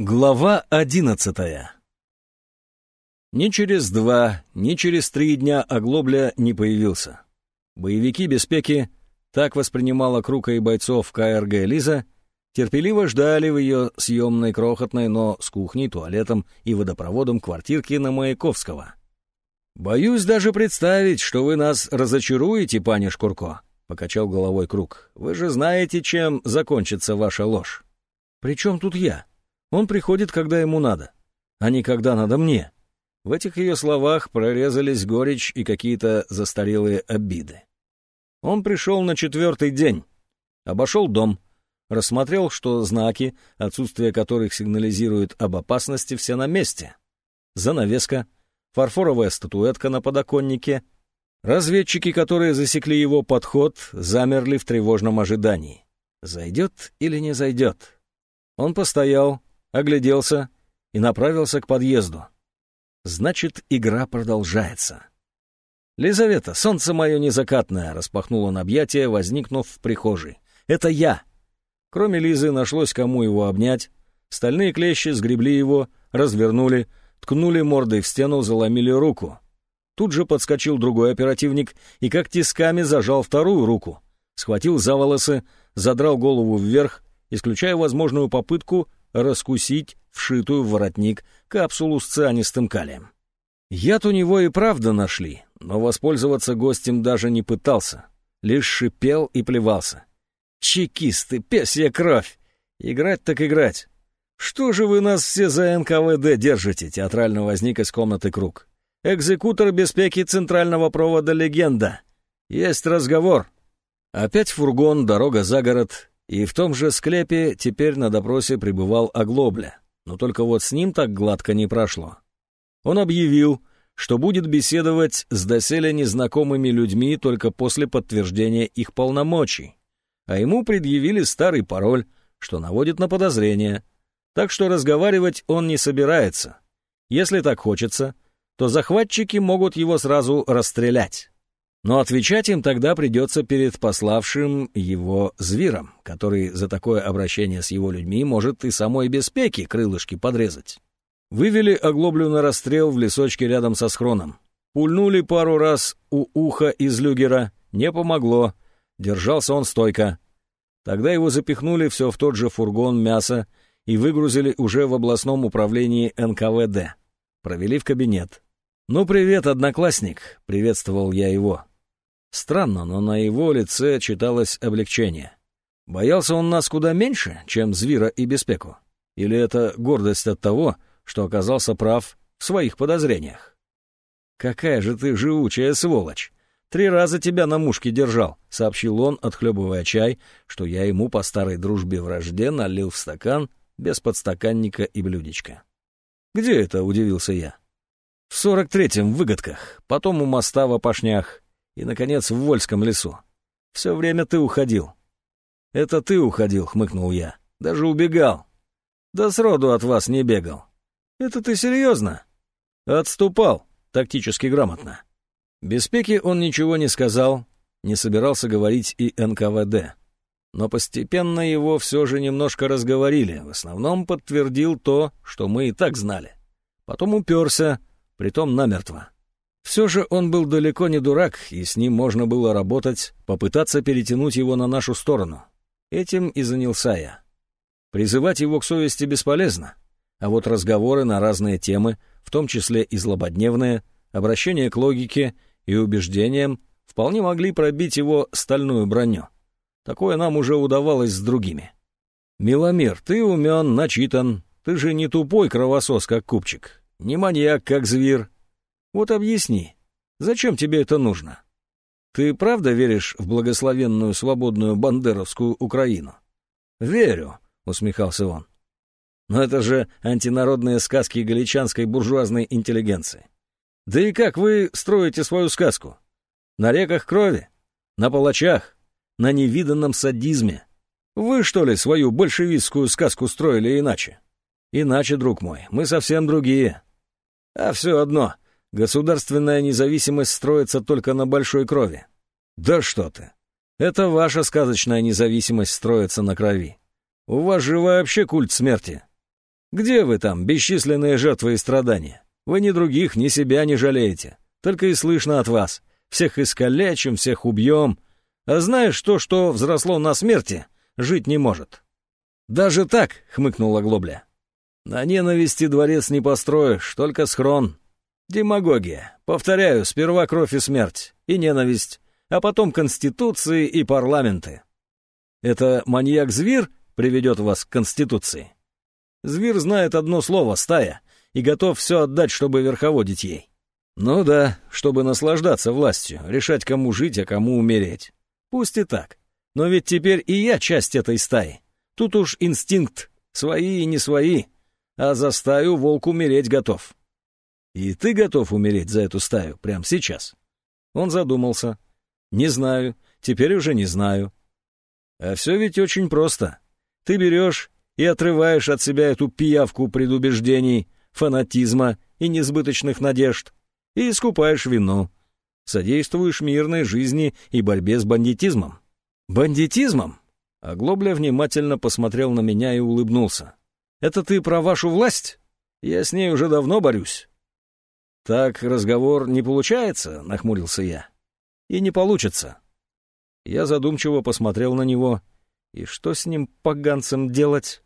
Глава одиннадцатая Ни через два, ни через три дня Оглобля не появился. Боевики Беспеки, так воспринимала Крука и бойцов КРГ Лиза, терпеливо ждали в ее съемной крохотной, но с кухней, туалетом и водопроводом квартирке на Маяковского. «Боюсь даже представить, что вы нас разочаруете, пане Шкурко», — покачал головой Крук. «Вы же знаете, чем закончится ваша ложь». «При чем тут я?» Он приходит, когда ему надо, а не когда надо мне. В этих ее словах прорезались горечь и какие-то застарелые обиды. Он пришел на четвертый день, обошел дом, рассмотрел, что знаки, отсутствие которых сигнализирует об опасности, все на месте. Занавеска, фарфоровая статуэтка на подоконнике. Разведчики, которые засекли его подход, замерли в тревожном ожидании. Зайдет или не зайдет? Он постоял, огляделся и направился к подъезду. Значит, игра продолжается. «Лизавета, солнце мое незакатное!» — распахнул он объятия, возникнув в прихожей. «Это я!» Кроме Лизы нашлось кому его обнять. Стальные клещи сгребли его, развернули, ткнули мордой в стену, заломили руку. Тут же подскочил другой оперативник и как тисками зажал вторую руку. Схватил за волосы, задрал голову вверх, исключая возможную попытку раскусить вшитую в воротник капсулу с цианистым калием. Яд у него и правда нашли, но воспользоваться гостем даже не пытался, лишь шипел и плевался. «Чекисты, песья кровь! Играть так играть! Что же вы нас все за НКВД держите?» Театрально возник из комнаты круг. «Экзекутор беспеки центрального провода «Легенда». Есть разговор». Опять фургон, дорога за город, и в том же склепе теперь на допросе пребывал Оглобля, но только вот с ним так гладко не прошло. Он объявил, что будет беседовать с доселе незнакомыми людьми только после подтверждения их полномочий, а ему предъявили старый пароль, что наводит на подозрение, так что разговаривать он не собирается. Если так хочется, то захватчики могут его сразу расстрелять. Но отвечать им тогда придется перед пославшим его звером, который за такое обращение с его людьми может и самой беспеки крылышки подрезать. Вывели оглоблю на расстрел в лесочке рядом со схроном. Пульнули пару раз у уха из люгера, не помогло, держался он стойко. Тогда его запихнули все в тот же фургон мяса и выгрузили уже в областном управлении НКВД. Провели в кабинет. «Ну, привет, одноклассник!» — приветствовал я его. Странно, но на его лице читалось облегчение. Боялся он нас куда меньше, чем Звира и Беспеку? Или это гордость от того, что оказался прав в своих подозрениях? «Какая же ты живучая сволочь! Три раза тебя на мушке держал», — сообщил он, отхлебывая чай, что я ему по старой дружбе-вражде налил в стакан без подстаканника и блюдечка. «Где это?» — удивился я. «В сорок третьем в выгодках, потом у моста в опашнях, и, наконец, в Вольском лесу. Все время ты уходил. Это ты уходил, хмыкнул я. Даже убегал. Да сроду от вас не бегал. Это ты серьезно? Отступал, тактически грамотно. Без пеки он ничего не сказал, не собирался говорить и НКВД. Но постепенно его все же немножко разговорили, в основном подтвердил то, что мы и так знали. Потом уперся, притом намертво. Все же он был далеко не дурак, и с ним можно было работать, попытаться перетянуть его на нашу сторону. Этим и занялся я. Призывать его к совести бесполезно, а вот разговоры на разные темы, в том числе и злободневные, обращение к логике и убеждениям, вполне могли пробить его стальную броню. Такое нам уже удавалось с другими. «Миломир, ты умен, начитан, ты же не тупой кровосос, как купчик, не маньяк, как зверь, вот объясни, зачем тебе это нужно? Ты правда веришь в благословенную свободную бандеровскую Украину? Верю, усмехался он. Но это же антинародные сказки галичанской буржуазной интеллигенции. Да и как вы строите свою сказку? На реках крови? На палачах? На невиданном садизме? Вы, что ли, свою большевистскую сказку строили иначе? Иначе, друг мой, мы совсем другие. А все одно — Государственная независимость строится только на большой крови. Да что ты! Это ваша сказочная независимость строится на крови. У вас же вообще культ смерти. Где вы там, бесчисленные жертвы и страдания? Вы ни других, ни себя не жалеете. Только и слышно от вас. Всех искалечим, всех убьем. А знаешь то, что взросло на смерти, жить не может?» «Даже так», — хмыкнула Глобля. «На ненависти дворец не построишь, только схрон. Демагогия. Повторяю, сперва кровь и смерть, и ненависть, а потом конституции и парламенты. Это маньяк-зверь приведет вас к конституции?» Зверь знает одно слово — стая, и готов все отдать, чтобы верховодить ей. Ну да, чтобы наслаждаться властью, решать, кому жить, а кому умереть. Пусть и так. Но ведь теперь и я часть этой стаи. Тут уж инстинкт, свои и не свои. А за стаю волк умереть готов. И ты готов умереть за эту стаю прямо сейчас? Он задумался. Не знаю, теперь уже не знаю. А все ведь очень просто. Ты берешь и отрываешь от себя эту пиявку предубеждений, фанатизма и несбыточных надежд, и искупаешь вину. Содействуешь мирной жизни и борьбе с бандитизмом. Бандитизмом? Оглобля внимательно посмотрел на меня и улыбнулся. «Это ты про вашу власть? Я с ней уже давно борюсь». «Так разговор не получается?» — нахмурился я. «И не получится». Я задумчиво посмотрел на него. «И что с ним, поганцем, делать?»